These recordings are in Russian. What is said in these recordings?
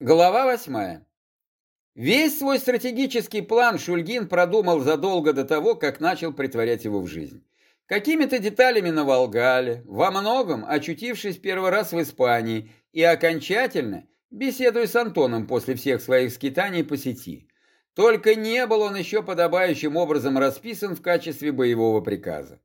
Глава восьмая. Весь свой стратегический план Шульгин продумал задолго до того, как начал притворять его в жизнь. Какими-то деталями на Волгале, во многом очутившись первый раз в Испании и окончательно беседуя с Антоном после всех своих скитаний по сети. Только не был он еще подобающим образом расписан в качестве боевого приказа.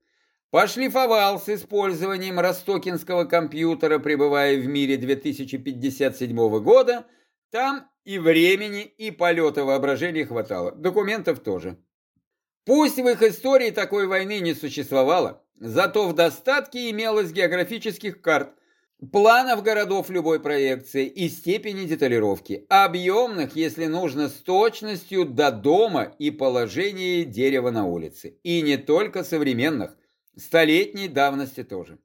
Пошлифовал с использованием ростокинского компьютера, пребывая в мире 2057 года – там и времени, и полета воображения хватало. Документов тоже. Пусть в их истории такой войны не существовало, зато в достатке имелось географических карт, планов городов любой проекции и степени деталировки, объемных, если нужно, с точностью до дома и положения дерева на улице. И не только современных, столетней давности тоже.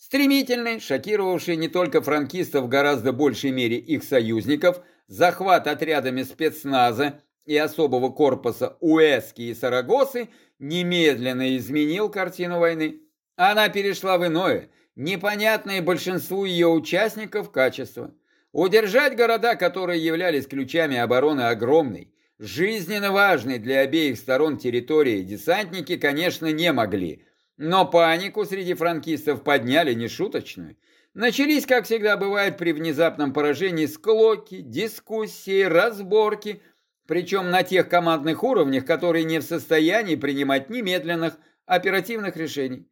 Стремительный, шокировавший не только франкистов в гораздо большей мере их союзников, захват отрядами спецназа и особого корпуса Уэски и Сарагосы немедленно изменил картину войны. Она перешла в иное, непонятное большинству ее участников качество. Удержать города, которые являлись ключами обороны огромной, жизненно важной для обеих сторон территории, десантники, конечно, не могли – но панику среди франкистов подняли нешуточную. Начались, как всегда бывает при внезапном поражении, склоки, дискуссии, разборки, причем на тех командных уровнях, которые не в состоянии принимать немедленных оперативных решений.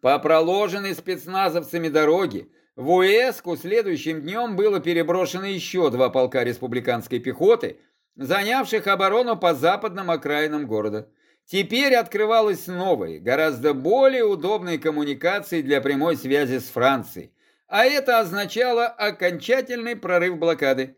По проложенной спецназовцами дороге в Уэску следующим днем было переброшено еще два полка республиканской пехоты, занявших оборону по западным окраинам города. Теперь открывалась новая, гораздо более удобная коммуникация для прямой связи с Францией, а это означало окончательный прорыв блокады.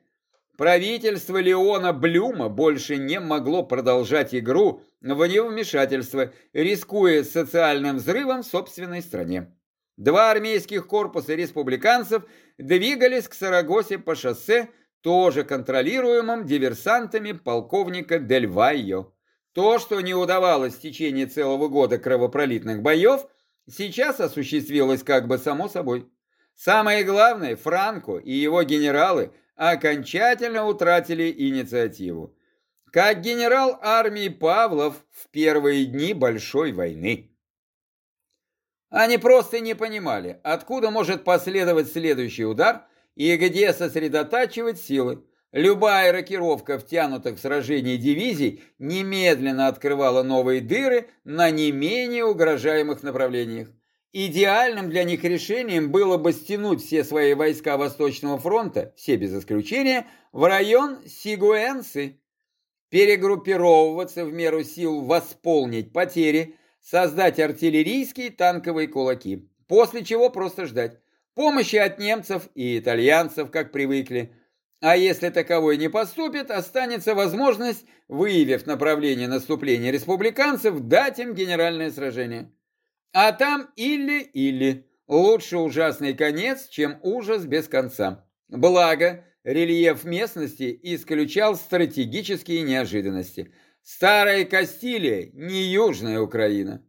Правительство Леона Блюма больше не могло продолжать игру в невмешательство, рискуя социальным взрывом в собственной стране. Два армейских корпуса республиканцев двигались к Сарагосе по шоссе, тоже контролируемым диверсантами полковника Дель Вайо. То, что не удавалось в течение целого года кровопролитных боев, сейчас осуществилось как бы само собой. Самое главное, Франко и его генералы окончательно утратили инициативу. Как генерал армии Павлов в первые дни Большой войны. Они просто не понимали, откуда может последовать следующий удар и где сосредотачивать силы. Любая рокировка втянутых в сражение дивизий немедленно открывала новые дыры на не менее угрожаемых направлениях. Идеальным для них решением было бы стянуть все свои войска Восточного фронта, все без исключения, в район Сигуэнсы, перегруппировываться в меру сил, восполнить потери, создать артиллерийские танковые кулаки, после чего просто ждать. Помощи от немцев и итальянцев, как привыкли, а если таковой не поступит, останется возможность, выявив направление наступления республиканцев, дать им генеральное сражение. А там или-или. Лучше ужасный конец, чем ужас без конца. Благо, рельеф местности исключал стратегические неожиданности. Старая Кастилия, не Южная Украина.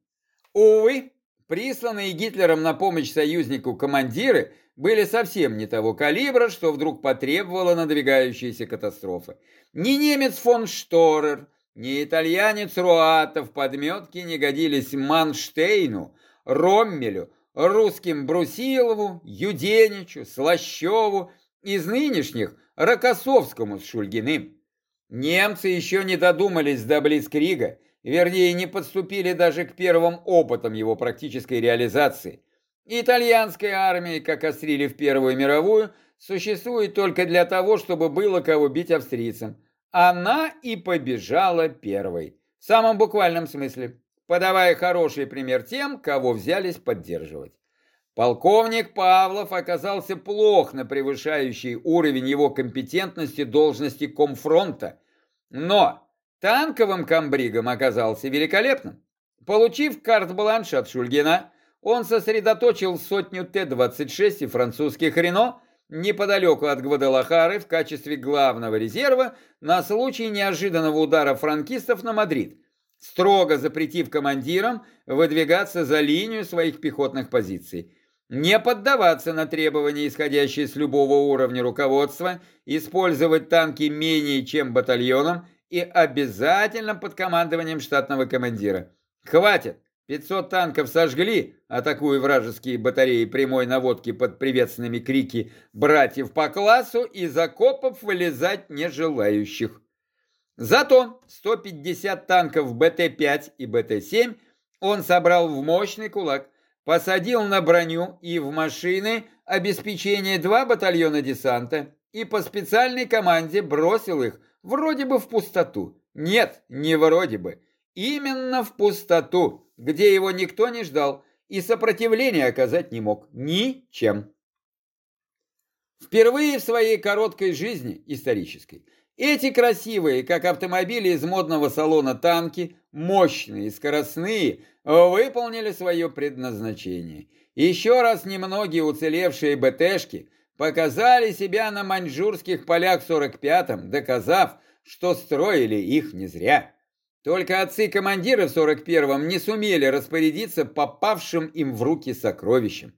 Увы, присланные Гитлером на помощь союзнику командиры – были совсем не того калибра, что вдруг потребовала надвигающаяся катастрофа. Ни немец фон Шторер, ни итальянец Руата в подметке не годились Манштейну, Роммелю, русским Брусилову, Юденичу, Слащеву, из нынешних Рокоссовскому с Шульгиным. Немцы еще не додумались до Блицкрига, вернее, не подступили даже к первым опытам его практической реализации – Итальянская армия, как острили в Первую мировую, существует только для того, чтобы было кого бить австрийцам. Она и побежала первой. В самом буквальном смысле, подавая хороший пример тем, кого взялись поддерживать. Полковник Павлов оказался плохо превышающий уровень его компетентности должности комфронта, но танковым комбригом оказался великолепным. Получив карт-бланш от Шульгина, он сосредоточил сотню Т-26 и французских «Рено» неподалеку от Гвадалахары в качестве главного резерва на случай неожиданного удара франкистов на Мадрид, строго запретив командирам выдвигаться за линию своих пехотных позиций. не поддаваться на требования, исходящие с любого уровня руководства, использовать танки менее чем батальоном и обязательно под командованием штатного командира. Хватит! 500 танков сожгли, атакуя вражеские батареи прямой наводки под приветственными крики братьев по классу, из окопов вылезать не желающих. Зато 150 танков БТ-5 и БТ-7 он собрал в мощный кулак, посадил на броню и в машины обеспечения два батальона десанта и по специальной команде бросил их вроде бы в пустоту. Нет, не вроде бы. Именно в пустоту, где его никто не ждал и сопротивления оказать не мог. Ничем. Впервые в своей короткой жизни, исторической, эти красивые, как автомобили из модного салона танки, мощные, скоростные, выполнили свое предназначение. Еще раз немногие уцелевшие БТшки показали себя на маньчжурских полях 45-м, доказав, что строили их не зря. Только отцы-командиры в 41-м не сумели распорядиться попавшим им в руки сокровищем.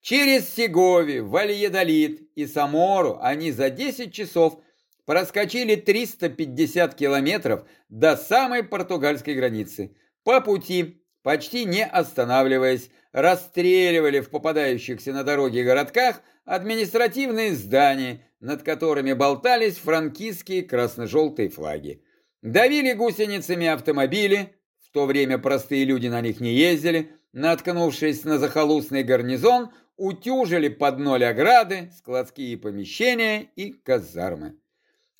Через Сегови, Вальедолит и Самору они за 10 часов проскочили 350 километров до самой португальской границы. По пути, почти не останавливаясь, расстреливали в попадающихся на дороге городках административные здания, над которыми болтались франкистские красно-желтые флаги. Давили гусеницами автомобили, в то время простые люди на них не ездили, наткнувшись на захолустный гарнизон, утюжили под ноль ограды, складские помещения и казармы.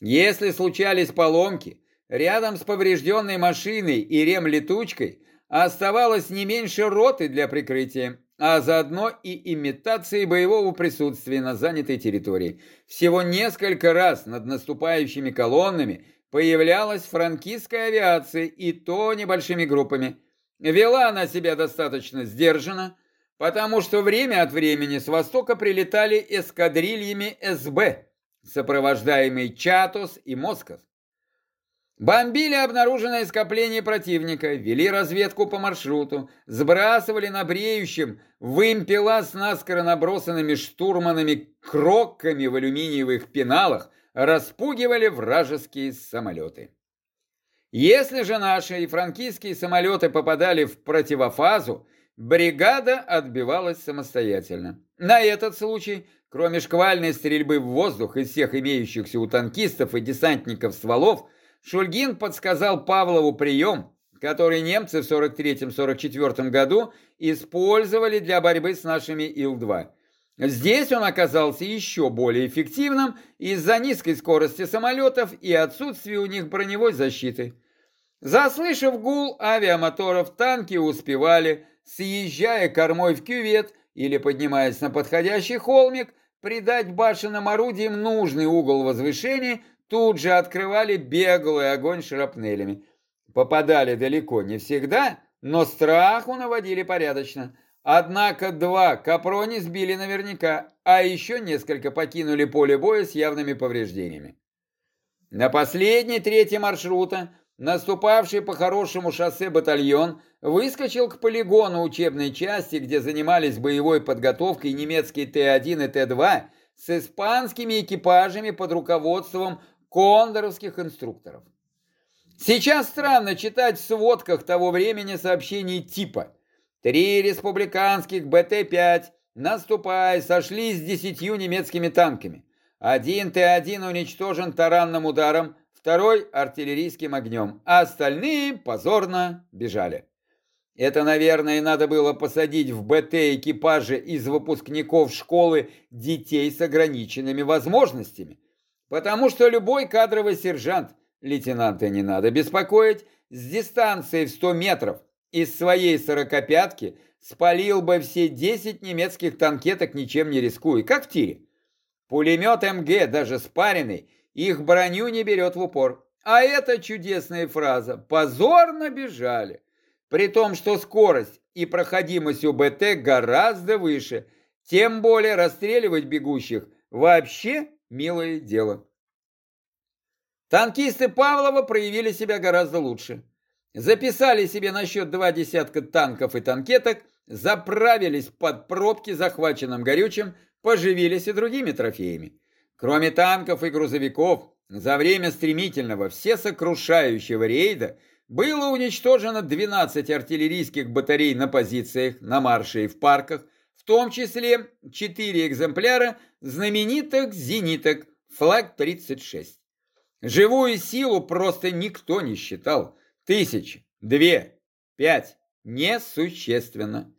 Если случались поломки, рядом с поврежденной машиной и ремлетучкой оставалось не меньше роты для прикрытия, а заодно и имитации боевого присутствия на занятой территории. Всего несколько раз над наступающими колоннами появлялась франкистская авиация, и то небольшими группами. Вела она себя достаточно сдержанно, потому что время от времени с востока прилетали эскадрильями СБ, сопровождаемые Чатос и Москос. Бомбили обнаруженное скопление противника, вели разведку по маршруту, сбрасывали на бреющем вымпела с наскоро набросанными штурманами крокками в алюминиевых пеналах, распугивали вражеские самолеты. Если же наши и франкийские самолеты попадали в противофазу, бригада отбивалась самостоятельно. На этот случай, кроме шквальной стрельбы в воздух из всех имеющихся у танкистов и десантников стволов, Шульгин подсказал Павлову прием, который немцы в 43-44 году использовали для борьбы с нашими Ил-2. Здесь он оказался еще более эффективным из-за низкой скорости самолетов и отсутствия у них броневой защиты. Заслышав гул авиамоторов, танки успевали, съезжая кормой в кювет или поднимаясь на подходящий холмик, придать башенным орудиям нужный угол возвышения, тут же открывали беглый огонь шрапнелями. Попадали далеко не всегда, но страху наводили порядочно – Однако два Капрони сбили наверняка, а еще несколько покинули поле боя с явными повреждениями. На последней трети маршрута наступавший по хорошему шоссе батальон выскочил к полигону учебной части, где занимались боевой подготовкой немецкие Т-1 и Т-2 с испанскими экипажами под руководством кондоровских инструкторов. Сейчас странно читать в сводках того времени сообщений типа – Три республиканских БТ-5, наступая, сошли с десятью немецкими танками. Один Т-1 уничтожен таранным ударом, второй артиллерийским огнем, а остальные позорно бежали. Это, наверное, надо было посадить в БТ экипажи из выпускников школы детей с ограниченными возможностями, потому что любой кадровый сержант, лейтенанта не надо беспокоить, с дистанции в 100 метров из своей сорокопятки спалил бы все 10 немецких танкеток, ничем не рискуя, как в тире. Пулемет МГ, даже спаренный, их броню не берет в упор. А это чудесная фраза «позорно бежали», при том, что скорость и проходимость у БТ гораздо выше, тем более расстреливать бегущих вообще милое дело. Танкисты Павлова проявили себя гораздо лучше записали себе на счет два десятка танков и танкеток заправились под пробки захваченным горючим, поживились и другими трофеями. Кроме танков и грузовиков, за время стремительного всесокрушающего рейда было уничтожено 12 артиллерийских батарей на позициях, на марше и в парках, в том числе 4 экземпляра знаменитых зениток «Флаг-36». Живую силу просто никто не считал. Тысячи, две, пять, несущественно.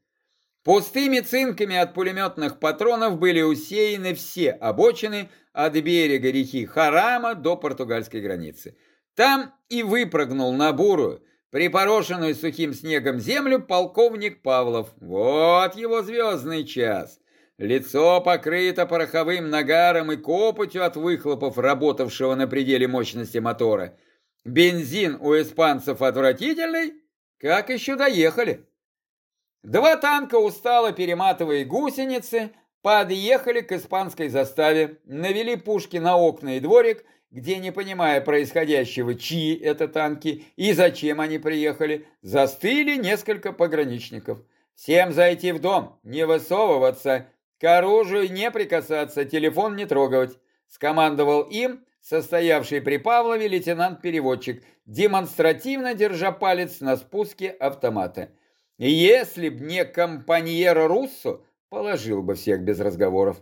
Пустыми цинками от пулеметных патронов были усеяны все обочины от берега реки Харама до португальской границы. Там и выпрыгнул на бурую, припорошенную сухим снегом землю полковник Павлов. Вот его звездный час. Лицо покрыто пороховым нагаром и копотью от выхлопов, работавшего на пределе мощности мотора. Бензин у испанцев отвратительный, как еще доехали. Два танка, устало перематывая гусеницы, подъехали к испанской заставе, навели пушки на окна и дворик, где, не понимая происходящего, чьи это танки и зачем они приехали, застыли несколько пограничников. Всем зайти в дом, не высовываться, к оружию не прикасаться, телефон не трогать, скомандовал им состоявший при Павлове лейтенант-переводчик, демонстративно держа палец на спуске автомата. Если б не компаньера Руссо, положил бы всех без разговоров.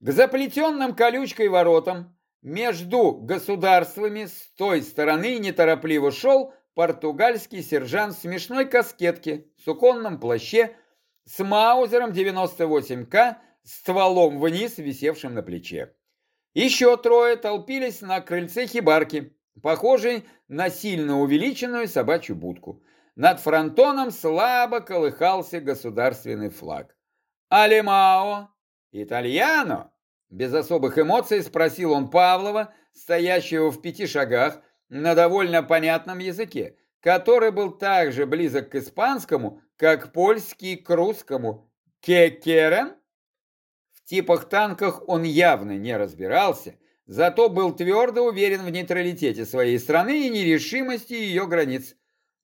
К заплетенным колючкой воротам между государствами с той стороны неторопливо шел португальский сержант в смешной каскетке, суконном плаще, с маузером 98К, стволом вниз, висевшим на плече. Еще трое толпились на крыльце хибарки, похожей на сильно увеличенную собачью будку. Над фронтоном слабо колыхался государственный флаг. «Алемао! Итальяно!» Без особых эмоций спросил он Павлова, стоящего в пяти шагах, на довольно понятном языке, который был так же близок к испанскому, как польский к русскому. «Кекерен?» В типах танках он явно не разбирался, зато был твердо уверен в нейтралитете своей страны и нерешимости ее границ.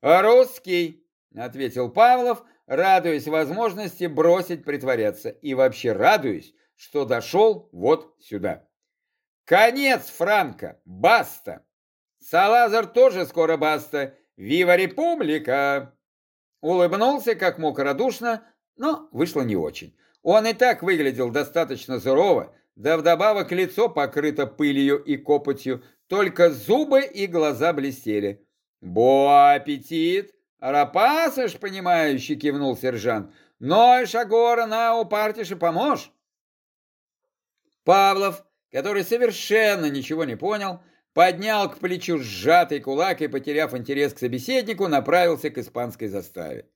«Русский», — ответил Павлов, радуясь возможности бросить притворяться, и вообще радуясь, что дошел вот сюда. «Конец, Франко! Баста!» «Салазар тоже скоро баста! Вива Република!» Улыбнулся как мог радушно, но вышло не очень. Он и так выглядел достаточно сурово, да вдобавок лицо покрыто пылью и копотью, только зубы и глаза блестели. «Бо аппетит! Рапасыш, понимающий!» — кивнул сержант. «Ной шагора на упартише поможь!» Павлов, который совершенно ничего не понял, поднял к плечу сжатый кулак и, потеряв интерес к собеседнику, направился к испанской заставе.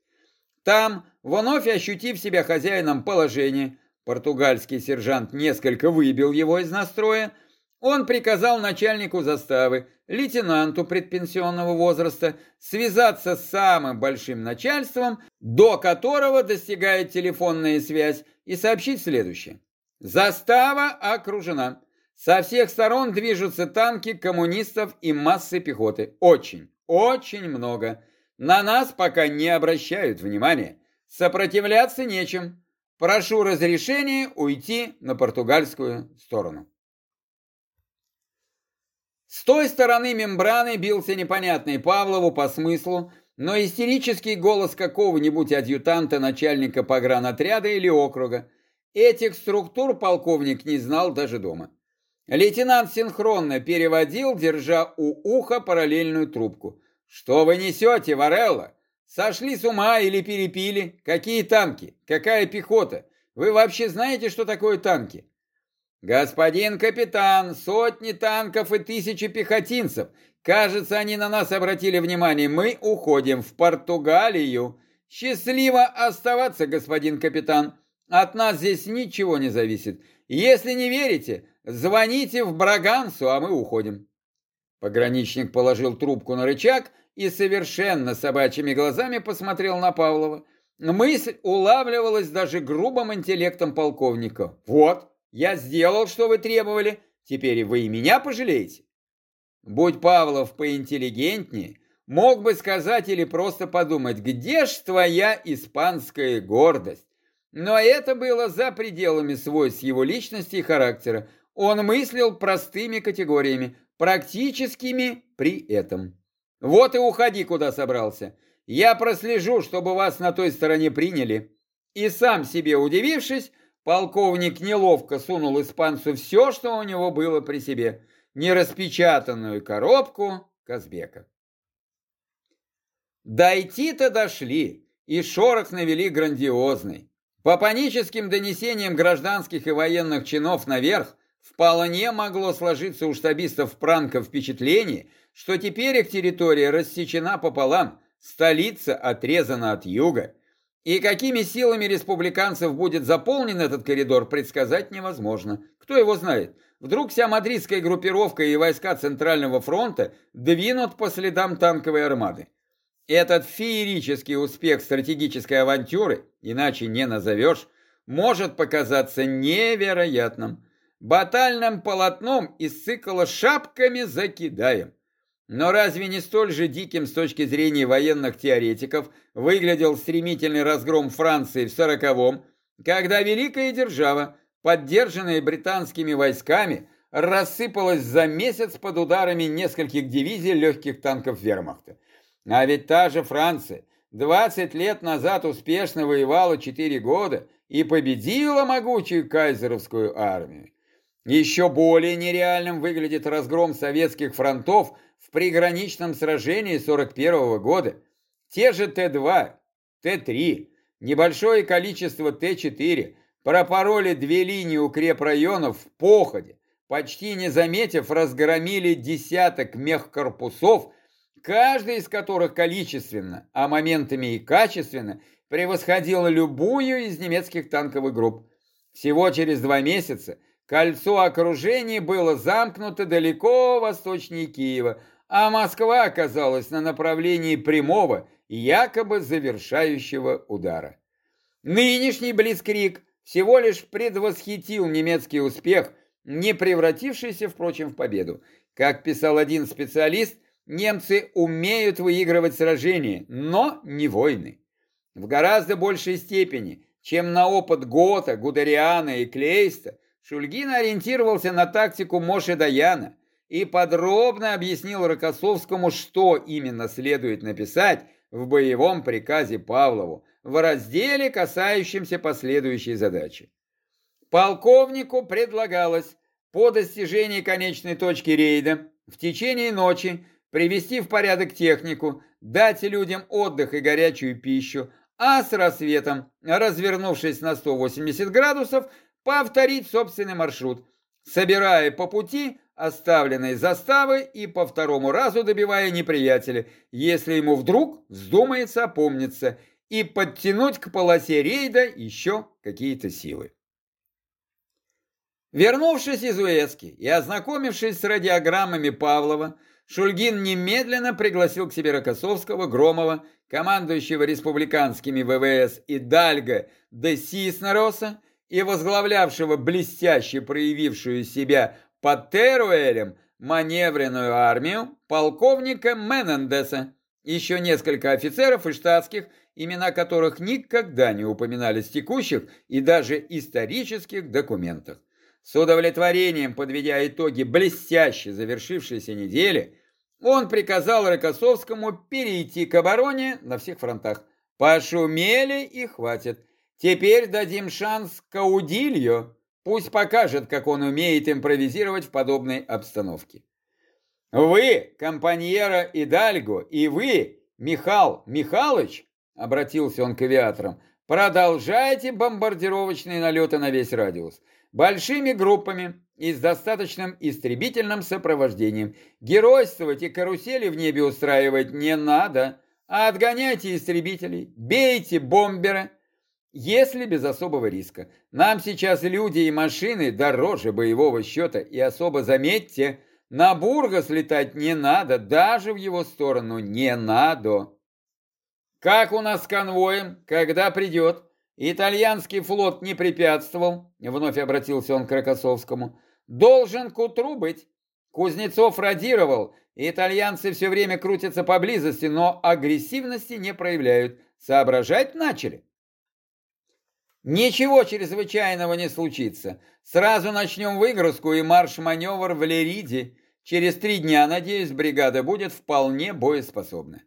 Там, вновь ощутив себя хозяином положения, португальский сержант несколько выбил его из настроя, он приказал начальнику заставы, лейтенанту предпенсионного возраста, связаться с самым большим начальством, до которого достигает телефонная связь, и сообщить следующее. Застава окружена. Со всех сторон движутся танки коммунистов и массы пехоты. Очень, очень много. На нас пока не обращают внимания. Сопротивляться нечем. Прошу разрешения уйти на португальскую сторону. С той стороны мембраны бился непонятный Павлову по смыслу, но истерический голос какого-нибудь адъютанта начальника погранотряда или округа. Этих структур полковник не знал даже дома. Лейтенант синхронно переводил, держа у уха параллельную трубку. «Что вы несете, Варелла? Сошли с ума или перепили? Какие танки? Какая пехота? Вы вообще знаете, что такое танки? «Господин капитан, сотни танков и тысячи пехотинцев. Кажется, они на нас обратили внимание. Мы уходим в Португалию. Счастливо оставаться, господин капитан. От нас здесь ничего не зависит. Если не верите, звоните в Брагансу, а мы уходим». Пограничник положил трубку на рычаг и совершенно собачьими глазами посмотрел на Павлова. Мысль улавливалась даже грубым интеллектом полковника. «Вот». Я сделал, что вы требовали, теперь вы и меня пожалеете. Будь Павлов поинтеллигентнее, мог бы сказать или просто подумать, где ж твоя испанская гордость? Но это было за пределами свойств его личности и характера. Он мыслил простыми категориями, практическими при этом. Вот и уходи, куда собрался. Я прослежу, чтобы вас на той стороне приняли. И сам себе удивившись, полковник неловко сунул испанцу все, что у него было при себе, нераспечатанную коробку Казбека. Дойти-то дошли, и шорох навели грандиозный. По паническим донесениям гражданских и военных чинов наверх, вполне могло сложиться у штабистов Пранка впечатление, что теперь их территория рассечена пополам, столица отрезана от юга. И какими силами республиканцев будет заполнен этот коридор, предсказать невозможно. Кто его знает? Вдруг вся мадридская группировка и войска Центрального фронта двинут по следам танковой армады. Этот феерический успех стратегической авантюры, иначе не назовешь, может показаться невероятным. Батальным полотном из цикла «Шапками закидаем». Но разве не столь же диким с точки зрения военных теоретиков выглядел стремительный разгром Франции в сороковом, когда Великая Держава, поддержанная британскими войсками, рассыпалась за месяц под ударами нескольких дивизий легких танков вермахта. А ведь та же Франция 20 лет назад успешно воевала 4 года и победила могучую кайзеровскую армию. Еще более нереальным выглядит разгром советских фронтов в приграничном сражении 41 года. Те же Т-2, Т-3, небольшое количество Т-4 пропороли две линии укрепрайонов в походе, почти не заметив, разгромили десяток мехкорпусов каждый из которых количественно, а моментами и качественно превосходил любую из немецких танковых групп. Всего через два месяца кольцо окружения было замкнуто далеко восточнее Киева, а Москва оказалась на направлении прямого, якобы завершающего удара. Нынешний Блицкрик всего лишь предвосхитил немецкий успех, не превратившийся, впрочем, в победу. Как писал один специалист, Немцы умеют выигрывать сражения, но не войны. В гораздо большей степени, чем на опыт Гота, Гудериана и Клейста, Шульгин ориентировался на тактику Моши Даяна и подробно объяснил Рокоссовскому, что именно следует написать в боевом приказе Павлову в разделе, касающемся последующей задачи. Полковнику предлагалось по достижении конечной точки рейда в течение ночи привести в порядок технику, дать людям отдых и горячую пищу, а с рассветом, развернувшись на 180 градусов, повторить собственный маршрут, собирая по пути оставленные заставы и по второму разу добивая неприятеля, если ему вдруг вздумается опомниться, и подтянуть к полосе рейда еще какие-то силы. Вернувшись из Уэски и ознакомившись с радиограммами Павлова, Шульгин немедленно пригласил к себе Рокоссовского, Громова, командующего республиканскими ВВС и Дальга де Сиснероса и возглавлявшего блестяще проявившую себя под Теруэлем маневренную армию полковника Менендеса, еще несколько офицеров и штатских, имена которых никогда не упоминались в текущих и даже исторических документах. С удовлетворением подведя итоги блестяще завершившейся недели, он приказал Рокоссовскому перейти к обороне на всех фронтах. Пошумели и хватит. Теперь дадим шанс Каудилью. Пусть покажет, как он умеет импровизировать в подобной обстановке. Вы, компаньера Идальго, и вы, Михал Михалыч, обратился он к авиаторам, продолжайте бомбардировочные налеты на весь радиус большими группами и с достаточным истребительным сопровождением. Геройствовать и карусели в небе устраивать не надо, а отгоняйте истребителей, бейте бомберы, если без особого риска. Нам сейчас люди и машины дороже боевого счета, и особо заметьте, на Бургас летать не надо, даже в его сторону не надо. Как у нас с конвоем, когда придет? Итальянский флот не препятствовал, вновь обратился он к Рокоссовскому, должен к утру быть. Кузнецов радировал, итальянцы все время крутятся поблизости, но агрессивности не проявляют. Соображать начали. Ничего чрезвычайного не случится. Сразу начнем выгрузку и марш-маневр в Лериде. Через три дня, надеюсь, бригада будет вполне боеспособна.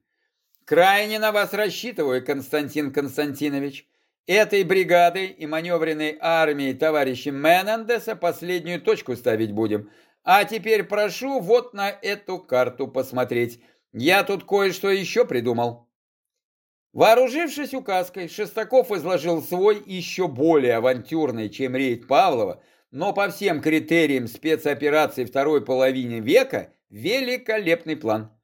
Крайне на вас рассчитываю, Константин Константинович. Этой бригадой и маневренной армией товарища Менендеса последнюю точку ставить будем. А теперь прошу вот на эту карту посмотреть. Я тут кое-что еще придумал. Вооружившись указкой, Шестаков изложил свой еще более авантюрный, чем рейд Павлова, но по всем критериям спецоперации второй половины века великолепный план.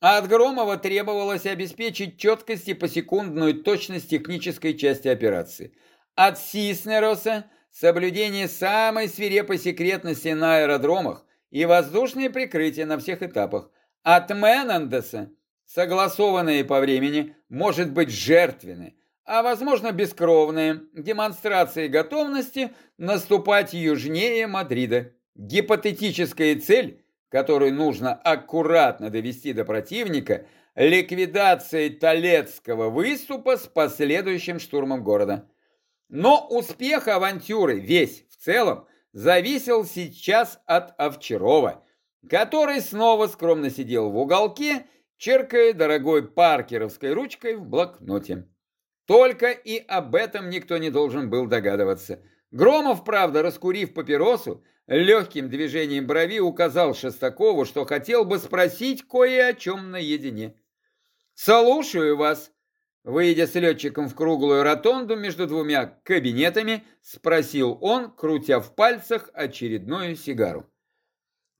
От Громова требовалось обеспечить четкость и посекундную точность технической части операции. От Сиснероса соблюдение самой свирепой секретности на аэродромах и воздушное прикрытие на всех этапах. От Менандеса согласованные по времени, может быть жертвенны, а возможно бескровные демонстрации готовности наступать южнее Мадрида. Гипотетическая цель, которую нужно аккуратно довести до противника, ликвидация Толецкого выступа с последующим штурмом города. Но успех авантюры весь в целом зависел сейчас от Овчарова, который снова скромно сидел в уголке черкая дорогой паркеровской ручкой в блокноте. Только и об этом никто не должен был догадываться. Громов, правда, раскурив папиросу, легким движением брови указал Шестакову, что хотел бы спросить кое о чем наедине. «Слушаю вас», Выйдя с летчиком в круглую ротонду между двумя кабинетами, спросил он, крутя в пальцах очередную сигару.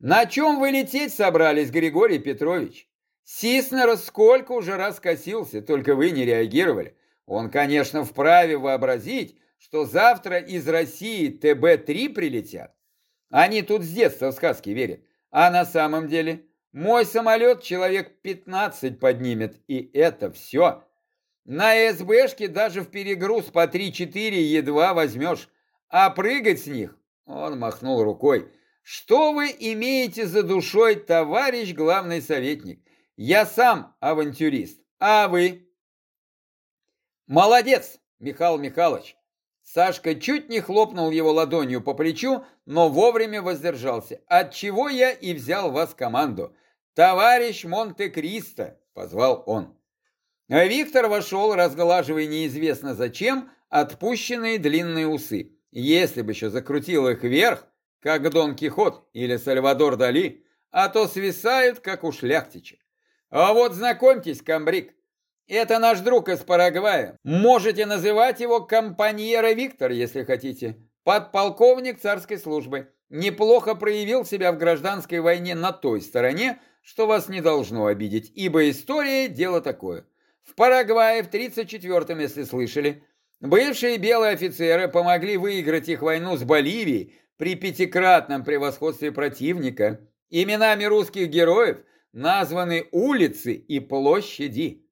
«На чем вы лететь собрались, Григорий Петрович?» Сиснер сколько уже раз косился, только вы не реагировали. Он, конечно, вправе вообразить, что завтра из России ТБ-3 прилетят. Они тут с детства в сказки верят. А на самом деле мой самолет человек 15 поднимет, и это все. На СБшке даже в перегруз по 3-4 едва возьмешь, а прыгать с них, он махнул рукой, что вы имеете за душой, товарищ главный советник? Я сам авантюрист, а вы? Молодец, Михаил Михайлович. Сашка чуть не хлопнул его ладонью по плечу, но вовремя воздержался. Отчего я и взял вас команду. Товарищ Монте-Кристо, позвал он. Виктор вошел, разглаживая неизвестно зачем отпущенные длинные усы. Если бы еще закрутил их вверх, как Дон Кихот или Сальвадор Дали, а то свисают, как у шляхтича. А вот знакомьтесь, комбриг, это наш друг из Парагвая. Можете называть его компаньера Виктор, если хотите. Подполковник царской службы. Неплохо проявил себя в гражданской войне на той стороне, что вас не должно обидеть, ибо история – дело такое. В Парагвае в 34-м, если слышали, бывшие белые офицеры помогли выиграть их войну с Боливией при пятикратном превосходстве противника. Именами русских героев – названы улицы и площади.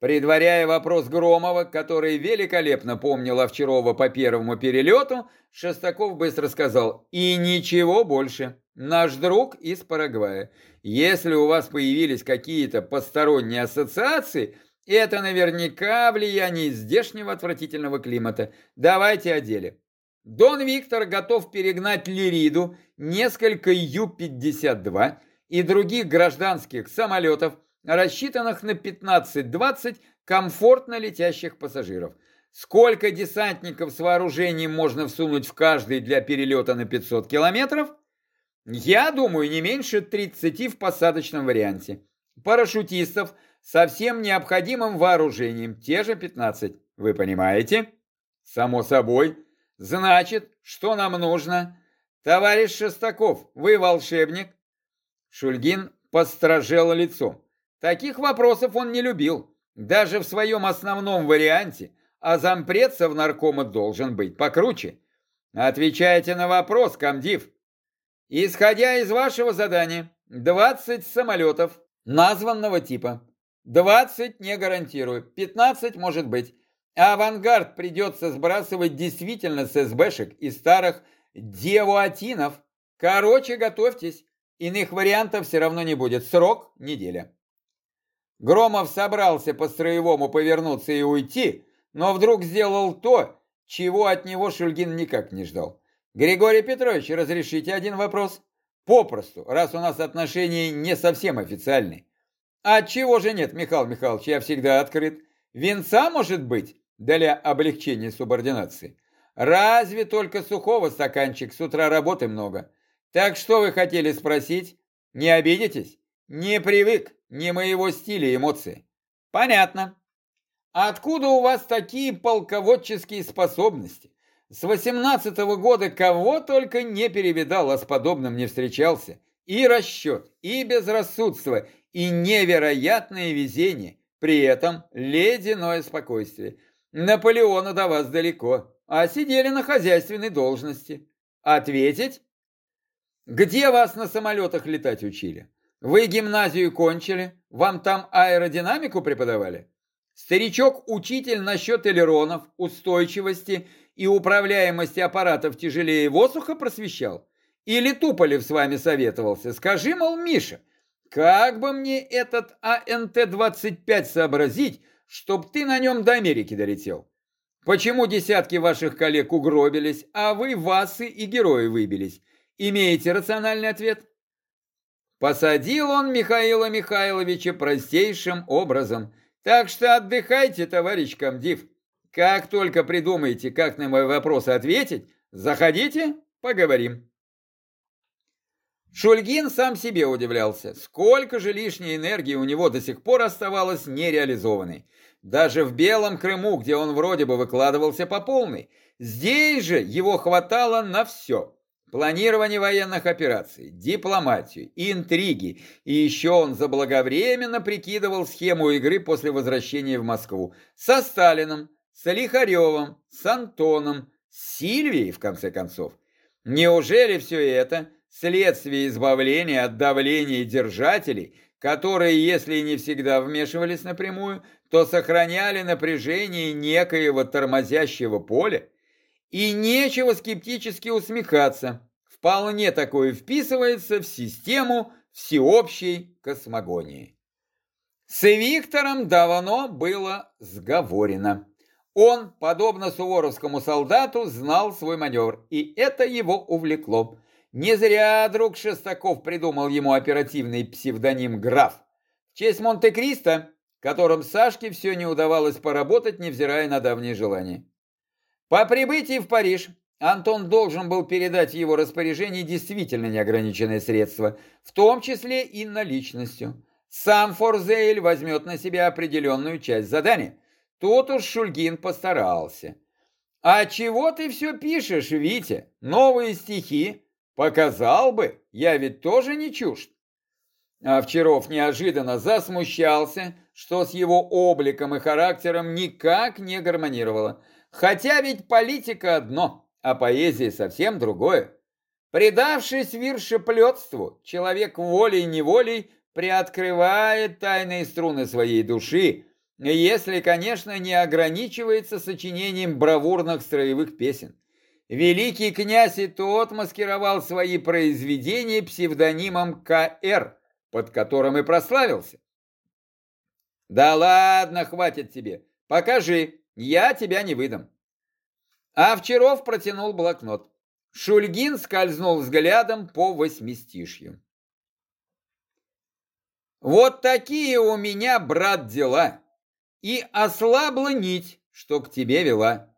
Предваряя вопрос Громова, который великолепно помнил Овчарова по первому перелету, Шестаков быстро сказал «И ничего больше. Наш друг из Парагвая. Если у вас появились какие-то посторонние ассоциации, это наверняка влияние здешнего отвратительного климата. Давайте о деле. Дон Виктор готов перегнать Лириду несколько Ю-52 и других гражданских самолетов, рассчитанных на 15-20 комфортно летящих пассажиров. Сколько десантников с вооружением можно всунуть в каждый для перелета на 500 километров? Я думаю, не меньше 30 в посадочном варианте. Парашютистов со всем необходимым вооружением, те же 15. Вы понимаете? Само собой. Значит, что нам нужно? Товарищ Шестаков, вы волшебник, Шульгин постражело лицо. Таких вопросов он не любил. Даже в своем основном варианте, а зампред наркома должен быть покруче. Отвечайте на вопрос, комдив. Исходя из вашего задания, 20 самолетов названного типа. 20 не гарантирую, 15 может быть. авангард придется сбрасывать действительно с СБшек и старых девуатинов. Короче, готовьтесь. Иных вариантов все равно не будет. Срок – неделя. Громов собрался по-строевому повернуться и уйти, но вдруг сделал то, чего от него Шульгин никак не ждал. «Григорий Петрович, разрешите один вопрос?» «Попросту, раз у нас отношения не совсем официальные». «А чего же нет, Михаил Михайлович, я всегда открыт. Венца, может быть, для облегчения субординации? Разве только сухого стаканчик, с утра работы много. Так что вы хотели спросить? Не обидитесь? Не привык, не моего стиля эмоции. Понятно. Откуда у вас такие полководческие способности? С восемнадцатого года кого только не перевидал, а с подобным не встречался. И расчет, и безрассудство, и невероятное везение. При этом ледяное спокойствие. Наполеону до вас далеко, а сидели на хозяйственной должности. Ответить? Где вас на самолетах летать учили? Вы гимназию кончили? Вам там аэродинамику преподавали? Старичок-учитель насчет элеронов, устойчивости и управляемости аппаратов тяжелее воздуха просвещал? Или Туполев с вами советовался? Скажи, мол, Миша, как бы мне этот АНТ-25 сообразить, чтоб ты на нем до Америки долетел? Почему десятки ваших коллег угробились, а вы васы и герои выбились? Имеете рациональный ответ? Посадил он Михаила Михайловича простейшим образом. Так что отдыхайте, товарищ комдив. Как только придумаете, как на мой вопрос ответить, заходите, поговорим. Шульгин сам себе удивлялся, сколько же лишней энергии у него до сих пор оставалось нереализованной. Даже в Белом Крыму, где он вроде бы выкладывался по полной, здесь же его хватало на все. Планирование военных операций, дипломатию, интриги, и еще он заблаговременно прикидывал схему игры после возвращения в Москву со Сталином, с Лихаревым, с Антоном, с Сильвией, в конце концов. Неужели все это следствие избавления от давления держателей, которые, если и не всегда вмешивались напрямую, то сохраняли напряжение некоего тормозящего поля? И нечего скептически усмехаться. Вполне такое вписывается в систему всеобщей космогонии. С Виктором давно было сговорено. Он, подобно суворовскому солдату, знал свой маневр, и это его увлекло. Не зря друг Шестаков придумал ему оперативный псевдоним «Граф». В честь Монте-Кристо, которым Сашке все не удавалось поработать, невзирая на давние желания. По прибытии в Париж Антон должен был передать в его распоряжение действительно неограниченные средства, в том числе и наличностью. Сам Форзейль возьмет на себя определенную часть задания. Тут уж Шульгин постарался. «А чего ты все пишешь, Витя? Новые стихи? Показал бы, я ведь тоже не чужд». Овчаров неожиданно засмущался, что с его обликом и характером никак не гармонировало. Хотя ведь политика одно, а поэзия совсем другое. Предавшись виршеплетству, человек волей-неволей приоткрывает тайные струны своей души, если, конечно, не ограничивается сочинением бравурных строевых песен. Великий князь и тот маскировал свои произведения псевдонимом К.Р., под которым и прославился. «Да ладно, хватит тебе. Покажи, я тебя не выдам. Овчаров протянул блокнот. Шульгин скользнул взглядом по восьмистишью. Вот такие у меня, брат, дела. И ослабла нить, что к тебе вела.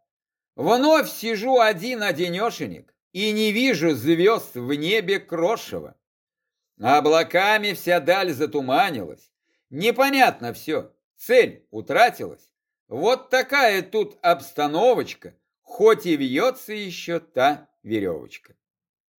Вновь сижу один-одинешенек и не вижу звезд в небе крошево. Облаками вся даль затуманилась. Непонятно все, цель утратилась. Вот такая тут обстановочка, хоть и вьется еще та веревочка.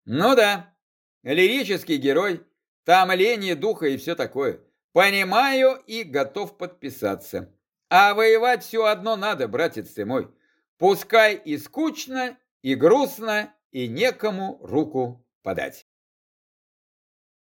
Ну да, лирический герой, там лени духа и все такое. Понимаю и готов подписаться. А воевать все одно надо, братец ты мой. Пускай и скучно, и грустно, и некому руку подать.